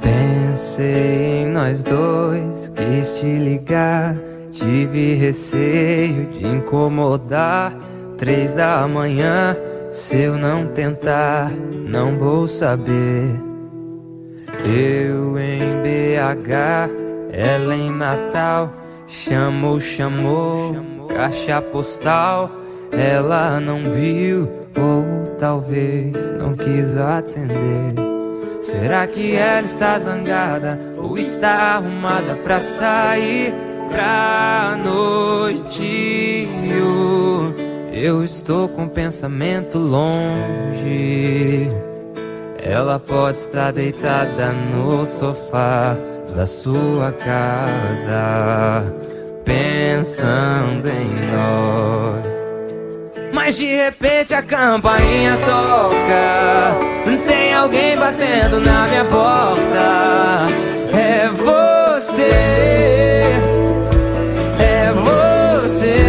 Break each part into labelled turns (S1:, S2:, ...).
S1: Pensei em nós dois, quis te ligar. Tive receio de incomodar. Três da manhã, se eu não tentar, não vou saber. Eu em BH, ela em Natal. Chamou, chamou, caixa postal. Ela não viu, ou talvez não quis atender. Será que ela está zangada ou está arrumada pra sair pra noite? Eu estou com o pensamento longe. Ela pode estar deitada no sofá da sua casa, pensando em nós. Mas de repente a campainha toca. Tem alguém batendo na minha porta. É você. É você.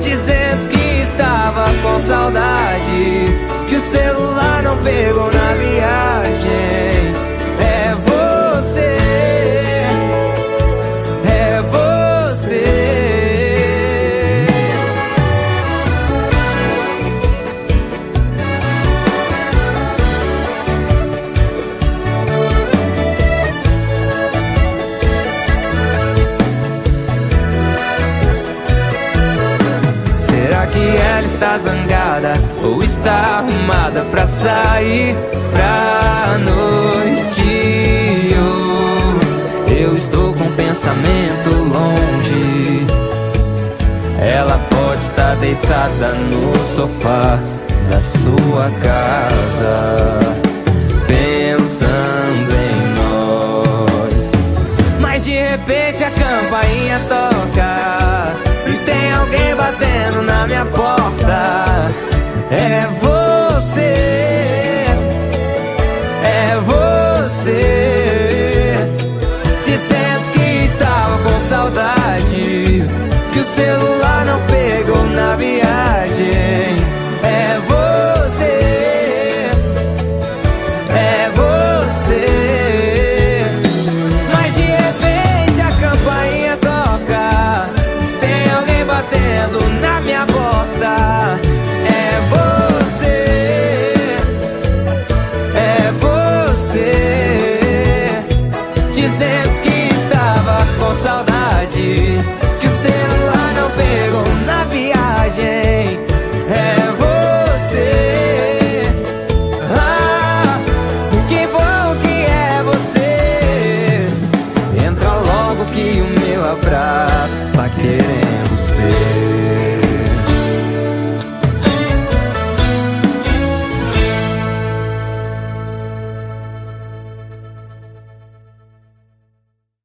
S1: Dizendo que estava com saudade. Que o celular não pegou na viagem. Está zangada ou está arrumada pra sair pra noite. Oh, eu estou com o pensamento longe. Ela pode estar deitada no sofá da sua casa, pensando em nós. Mas de repente a campainha toca celular não Like it.